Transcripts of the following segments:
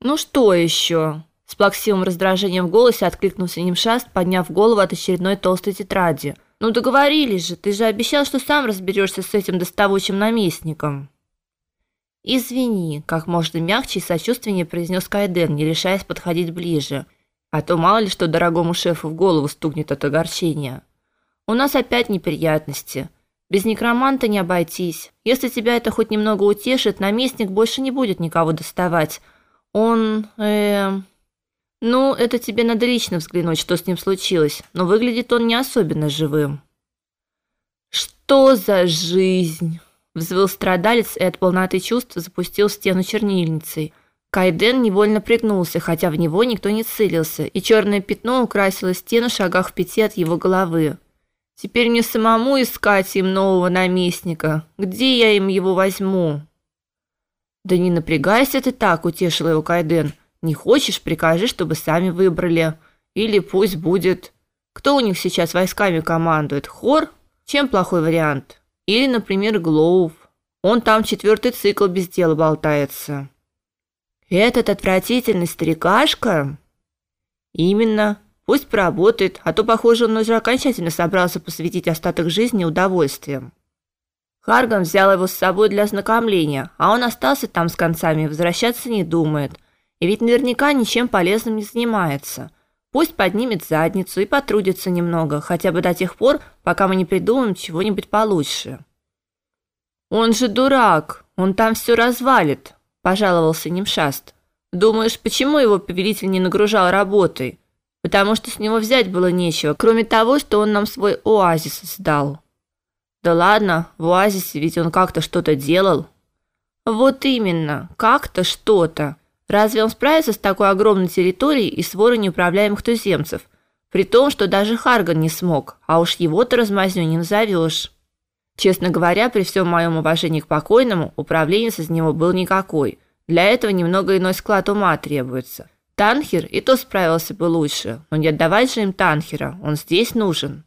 Ну что еще? С плаксивым раздражением в голосе откликнулся Нимшаст, подняв голову от очередной толстой тетради. Ну договорились же, ты же обещал, что сам разберешься с этим доставучим наместником. Извини, как можно мягче и сочувственнее произнес Кайден, не решаясь подходить ближе. А то мало ли что дорогому шефу в голову стукнет от огорчения. У нас опять неприятности. Без некроманта не обойтись. Если тебя это хоть немного утешит, наместник больше не будет никого доставать. Он, э, ну, это тебе надо лично взглянуть, что с ним случилось. Но выглядит он не особенно живым. Что за жизнь? взвыл страдалец и от полноты чувств запустил в стену чернильницей. Кайден невольно пригнулся, хотя в него никто не целился, и черное пятно украсило стену шагах в пяти от его головы. Теперь мне самому искать им нового наместника. Где я им его возьму? Да не напрягайся ты так, утешил его Кайден. Не хочешь, прикажи, чтобы сами выбрали. Или пусть будет Кто у них сейчас войсками командует? Хор? Чем плохой вариант? Или, например, Глоув. Он там четвертый цикл без дела болтается. Этот отвратительный старикашка? Именно. Пусть поработает, а то, похоже, он уже окончательно собрался посвятить остаток жизни удовольствиям. Харган взял его с собой для знакомления, а он остался там с концами, возвращаться не думает. И ведь наверняка ничем полезным не занимается. Пусть поднимет задницу и потрудится немного, хотя бы до тех пор, пока мы не придумаем чего-нибудь получше. Он же дурак, он там все развалит, пожаловался Нимшаст. Думаешь, почему его повелитель не нагружал работой? Потому что с него взять было нечего, кроме того, что он нам свой оазис сдал. Да ладно, в оазисе ведь он как-то что-то делал. Вот именно, как-то что-то. Разве он справится с такой огромной территорией и сворой неуправляемых туземцев? При том, что даже Харган не смог, а уж его-то размазнёй не назовешь. Честно говоря, при всем моем уважении к покойному, управленец из него был никакой. Для этого немного иной склад ума требуется. Танхер и то справился бы лучше, но не отдавать же им Танхера, он здесь нужен.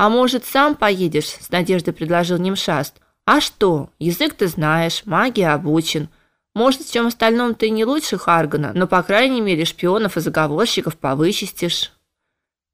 А может, сам поедешь, с надеждой предложил Нимшаст. А что? Язык ты знаешь, магия обучен. Может, в чем остальном ты не лучше Харгана, но по крайней мере шпионов и заговорщиков повычистишь.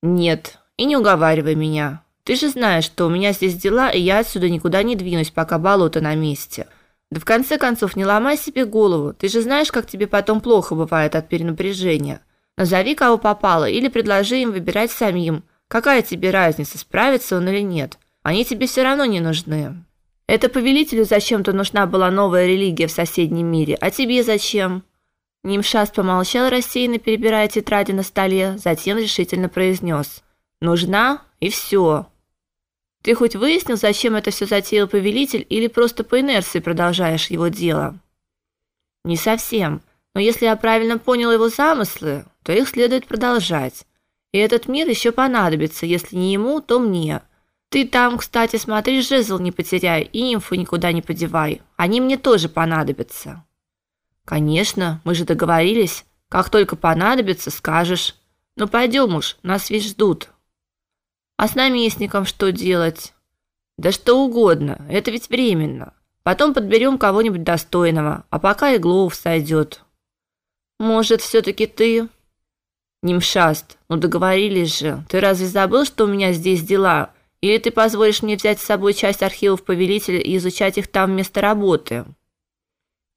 Нет, и не уговаривай меня. Ты же знаешь, что у меня здесь дела, и я отсюда никуда не двинусь, пока болото на месте. Да в конце концов, не ломай себе голову. Ты же знаешь, как тебе потом плохо бывает от перенапряжения. Назови кого попало или предложи им выбирать самим. Какая тебе разница, справится он или нет? Они тебе все равно не нужны. Это повелителю зачем-то нужна была новая религия в соседнем мире, а тебе зачем? Нимшаст помолчал, рассеянно перебирая тетради на столе, затем решительно произнес: "Нужна и все. Ты хоть выяснил, зачем это все затеял повелитель, или просто по инерции продолжаешь его дело?" "Не совсем. Но если я правильно понял его замыслы, то их следует продолжать. И этот мир еще понадобится, если не ему, то мне. Ты там, кстати, смотри, жезл не потеряй и инфу никуда не подевай. Они мне тоже понадобятся. Конечно, мы же договорились. Как только понадобится, скажешь. Ну пойдем уж, нас ведь ждут. А с наместником что делать? Да что угодно, это ведь временно. Потом подберем кого-нибудь достойного, а пока Иглов сойдет. Может, все таки ты? Нимшаст, ну договорились же. Ты разве забыл, что у меня здесь дела? Или ты позволишь мне взять с собой часть архивов повелителя и изучать их там вместо работы?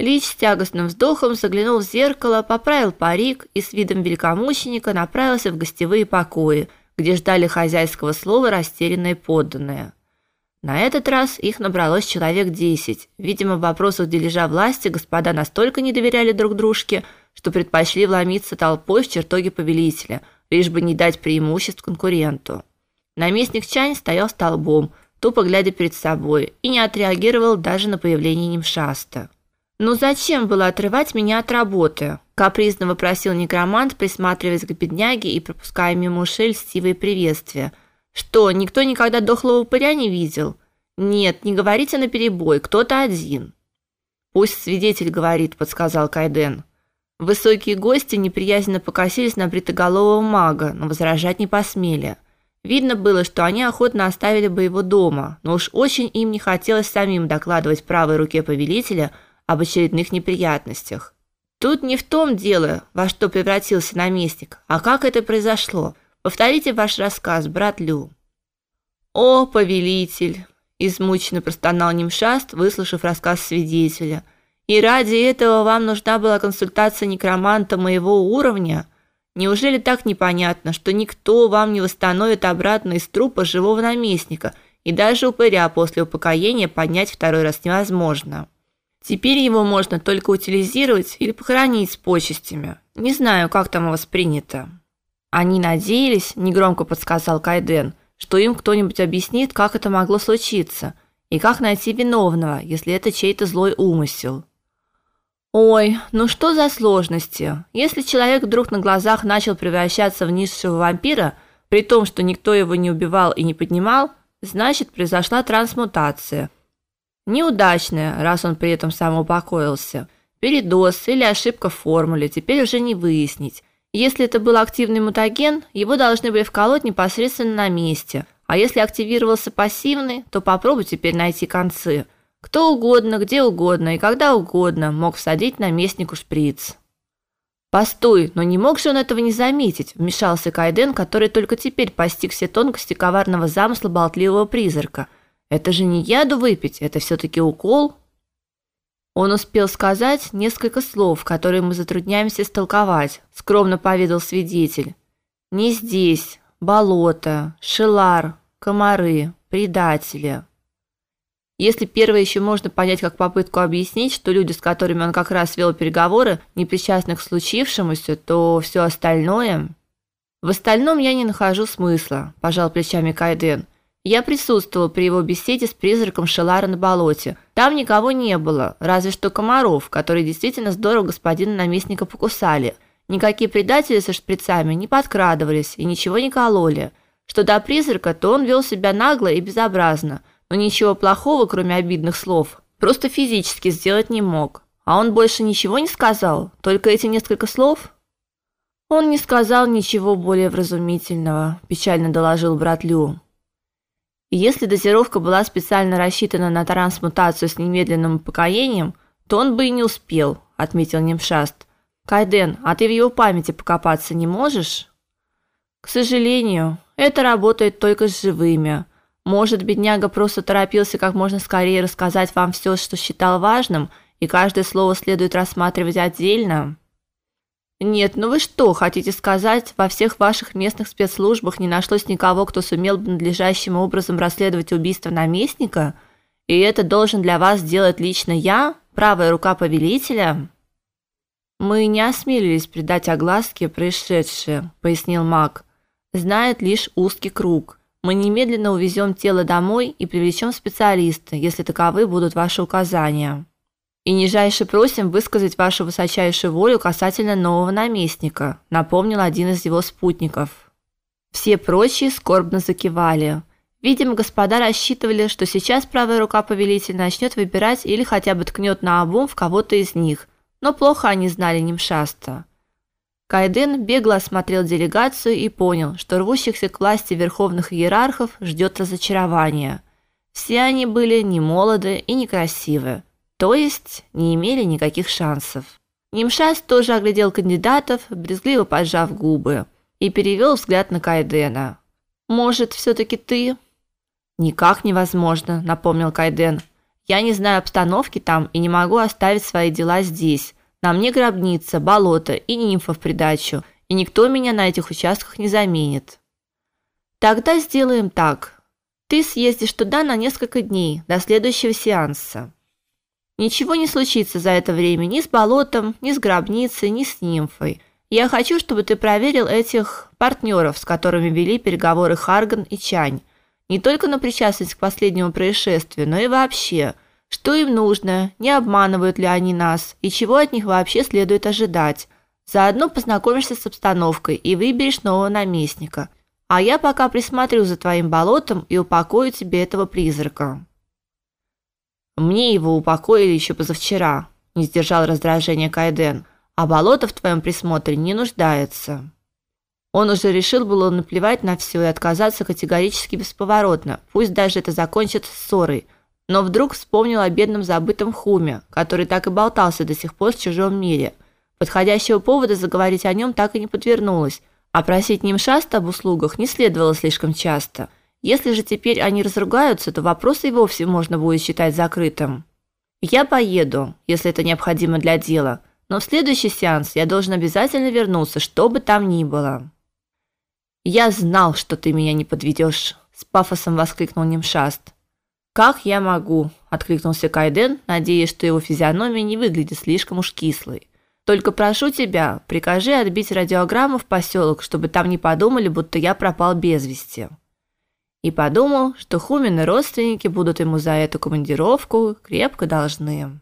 Лич с тягостным вздохом заглянул в зеркало, поправил парик и с видом великомученика направился в гостевые покои, где ждали хозяйского слова растерянные подданные. На этот раз их набралось человек десять. Видимо, в вопросах дележа власти господа настолько не доверяли друг дружке, что предпочли вломиться толпой в чертоги повелителя, лишь бы не дать преимуществ конкуренту. Наместник Чань стоял столбом, тупо глядя перед собой, и не отреагировал даже на появление Нимшаста. "Ну зачем было отрывать меня от работы?" капризно вопросил некромант, присматриваясь к бедняге и пропуская мимо ушей льстивые приветствия. "Что, никто никогда дохлого упыря не видел?" "Нет, не говорите наперебой, кто-то один." "Пусть свидетель говорит", подсказал Кайден. Высокие гости неприязненно покосились на бритоголового мага, но возражать не посмели. Видно было, что они охотно оставили бы его дома, но уж очень им не хотелось самим докладывать правой руке повелителя об очередных неприятностях. Тут не в том дело, во что превратился наместник, а как это произошло. Повторите ваш рассказ, брат Лю. О, повелитель, измученно простонал Нимшаст, выслушав рассказ свидетеля. И ради этого вам нужна была консультация некроманта моего уровня? Неужели так непонятно, что никто вам не восстановит обратно из трупа живого наместника, и даже упыря после упокоения поднять второй раз невозможно? Теперь его можно только утилизировать или похоронить с почестями. Не знаю, как там воспринято. Они надеялись, негромко подсказал Кайден, что им кто-нибудь объяснит, как это могло случиться, и как найти виновного, если это чей-то злой умысел. Ой, ну что за сложности? Если человек вдруг на глазах начал превращаться в низшего вампира, при том, что никто его не убивал и не поднимал, значит, произошла трансмутация – Неудачная, раз он при этом самоупокоился. Передоз или ошибка в формуле теперь уже не выяснить. Если это был активный мутаген, его должны были вколоть непосредственно на месте. А если активировался пассивный, то попробуй теперь найти концы. Кто угодно, где угодно и когда угодно мог всадить наместнику шприц. Постой, но не мог же он этого не заметить, вмешался Кайден, который только теперь постиг все тонкости коварного замысла болтливого призрака – это же не яду выпить, это все таки укол. Он успел сказать несколько слов, которые мы затрудняемся истолковать, скромно поведал свидетель. Не здесь, болото, шелар, комары, предатели. Если первое еще можно понять как попытку объяснить, что люди, с которыми он как раз вел переговоры, не причастны к случившемуся, то все остальное В остальном я не нахожу смысла, пожал плечами Кайден. Я присутствовал при его беседе с призраком Шелара на болоте. Там никого не было, разве что комаров, которые действительно здорово господина наместника покусали. Никакие предатели со шприцами не подкрадывались и ничего не кололи. Что до призрака, то он вел себя нагло и безобразно, но ничего плохого, кроме обидных слов, просто физически сделать не мог. А он больше ничего не сказал, только эти несколько слов. Он не сказал ничего более вразумительного, печально доложил брат Лю. И если дозировка была специально рассчитана на трансмутацию с немедленным упокоением, то он бы и не успел, отметил Немшаст. Кайден, а ты в его памяти покопаться не можешь? К сожалению, это работает только с живыми. Может, бедняга просто торопился как можно скорее рассказать вам все, что считал важным, и каждое слово следует рассматривать отдельно. Нет, ну вы что, хотите сказать, во всех ваших местных спецслужбах не нашлось никого, кто сумел бы надлежащим образом расследовать убийство наместника? И это должен для вас сделать лично я, правая рука повелителя? Мы не осмелились придать огласке происшедшее, пояснил Мак. Знает лишь узкий круг. Мы немедленно увезем тело домой и привлечем специалиста, если таковы будут ваши указания и нижайше просим высказать вашу высочайшую волю касательно нового наместника, напомнил один из его спутников. Все прочие скорбно закивали. Видимо, господа рассчитывали, что сейчас правая рука повелителя начнет выбирать или хотя бы ткнет на обум в кого-то из них, но плохо они знали Нимшаста. Кайден бегло осмотрел делегацию и понял, что рвущихся к власти верховных иерархов ждет разочарование. Все они были не молоды и не красивы то есть не имели никаких шансов. Нимшас тоже оглядел кандидатов, брезгливо поджав губы, и перевел взгляд на Кайдена. Может, все таки ты? Никак невозможно, напомнил Кайден. Я не знаю обстановки там и не могу оставить свои дела здесь. На мне гробница, болото и нимфа в придачу, и никто меня на этих участках не заменит. Тогда сделаем так. Ты съездишь туда на несколько дней, до следующего сеанса. Ничего не случится за это время ни с болотом, ни с гробницей, ни с нимфой. Я хочу, чтобы ты проверил этих партнеров, с которыми вели переговоры Харган и Чань. Не только на причастность к последнему происшествию, но и вообще. Что им нужно, не обманывают ли они нас, и чего от них вообще следует ожидать. Заодно познакомишься с обстановкой и выберешь нового наместника. А я пока присмотрю за твоим болотом и упокою тебе этого призрака. Мне его упокоили еще позавчера, не сдержал раздражения Кайден. А болото в твоем присмотре не нуждается. Он уже решил было наплевать на все и отказаться категорически бесповоротно, пусть даже это закончится ссорой, но вдруг вспомнил о бедном забытом Хуме, который так и болтался до сих пор в чужом мире. Подходящего повода заговорить о нем так и не подвернулось, а просить Нимшаста об услугах не следовало слишком часто. Если же теперь они разругаются, то вопрос и вовсе можно будет считать закрытым. Я поеду, если это необходимо для дела, но в следующий сеанс я должен обязательно вернуться, что бы там ни было. Я знал, что ты меня не подведешь, с пафосом воскликнул Нимшаст. Как я могу? откликнулся Кайден, надеясь, что его физиономия не выглядит слишком уж кислой. Только прошу тебя, прикажи отбить радиограмму в поселок, чтобы там не подумали, будто я пропал без вести. И подумал, что Хумин и родственники будут ему за эту командировку крепко должны.